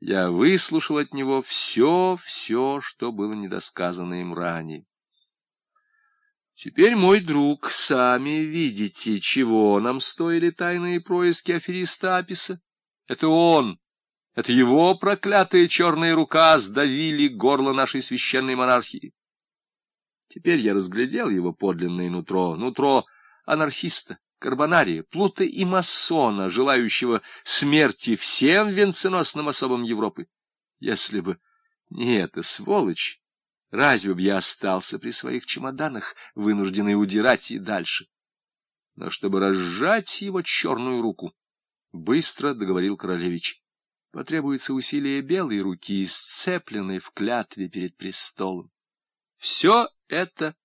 Я выслушал от него все-все, что было недосказано им ранее. Теперь, мой друг, сами видите, чего нам стоили тайные происки афериста Аписа. Это он, это его проклятая черная рука сдавили горло нашей священной монархии. Теперь я разглядел его подлинное нутро, нутро анархиста, карбонария, плута и масона, желающего смерти всем венценосным особам Европы. Если бы не эта сволочь, Разве б я остался при своих чемоданах, вынужденный удирать и дальше? Но чтобы разжать его черную руку, быстро договорил королевич, потребуется усилие белой руки, сцепленной в клятве перед престолом. Все это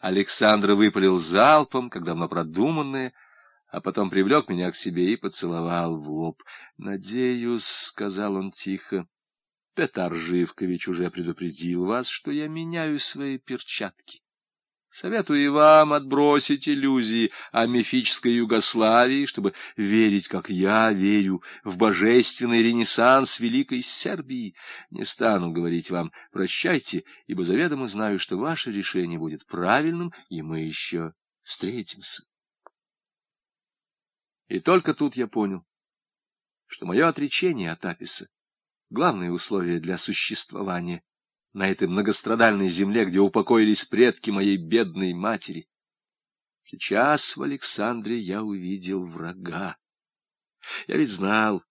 Александр выпалил залпом, как давно продуманное, а потом привлек меня к себе и поцеловал в лоб. — Надеюсь, — сказал он тихо, Петар Живкович уже предупредил вас, что я меняю свои перчатки. Советую и вам отбросить иллюзии о мифической Югославии, чтобы верить, как я верю, в божественный ренессанс Великой Сербии. Не стану говорить вам «прощайте», ибо заведомо знаю, что ваше решение будет правильным, и мы еще встретимся. И только тут я понял, что мое отречение от Аписа главные условия для существования на этой многострадальной земле, где упокоились предки моей бедной матери. Сейчас в Александре я увидел врага. Я ведь знал,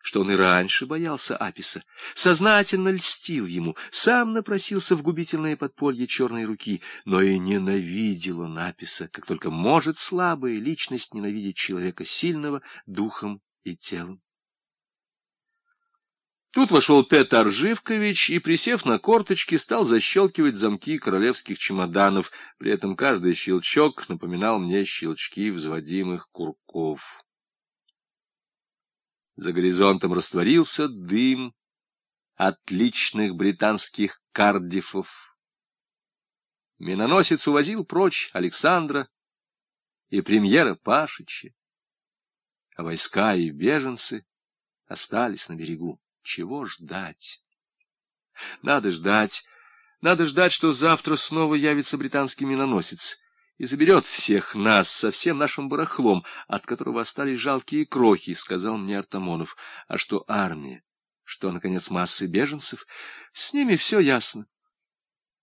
что он и раньше боялся Аписа, сознательно льстил ему, сам напросился в губительное подполье черной руки, но и ненавидел он Аписа, как только может слабая личность ненавидеть человека сильного духом и телом. Тут вошел Петр Живкович и, присев на корточки, стал защелкивать замки королевских чемоданов. При этом каждый щелчок напоминал мне щелчки взводимых курков. За горизонтом растворился дым отличных британских кардифов. Миноносец увозил прочь Александра и премьера Пашича, а войска и беженцы остались на берегу. Чего ждать? Надо ждать. Надо ждать, что завтра снова явится британский миноносец и заберет всех нас со всем нашим барахлом, от которого остались жалкие крохи, — сказал мне Артамонов. А что армия? Что, наконец, массы беженцев? С ними все ясно.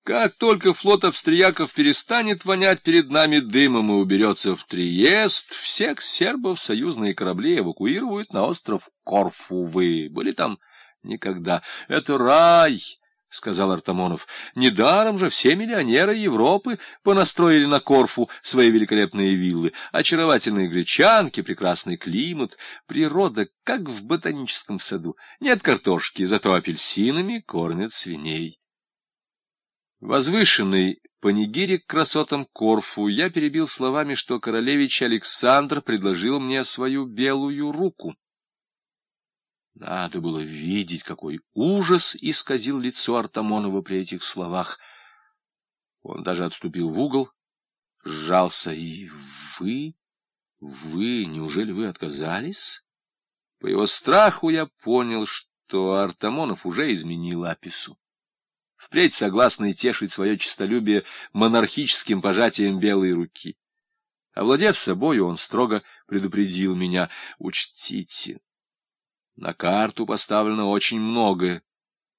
Как только флот австрияков перестанет вонять перед нами дымом и уберется в Триест, всех сербов союзные корабли эвакуируют на остров Корфу. Вы были там? Никогда. Это рай, — сказал Артамонов. Недаром же все миллионеры Европы понастроили на Корфу свои великолепные виллы. Очаровательные гречанки, прекрасный климат, природа, как в ботаническом саду. Нет картошки, зато апельсинами кормят свиней. Возвышенный панигирик красотам Корфу я перебил словами, что королевич Александр предложил мне свою белую руку. Надо было видеть, какой ужас исказил лицо Артамонова при этих словах. Он даже отступил в угол, сжался. И вы? Вы? Неужели вы отказались? По его страху я понял, что Артамонов уже изменил Апису. Впредь согласный тешить свое честолюбие монархическим пожатием белой руки. Овладев собою, он строго предупредил меня. Учтите, на карту поставлено очень многое.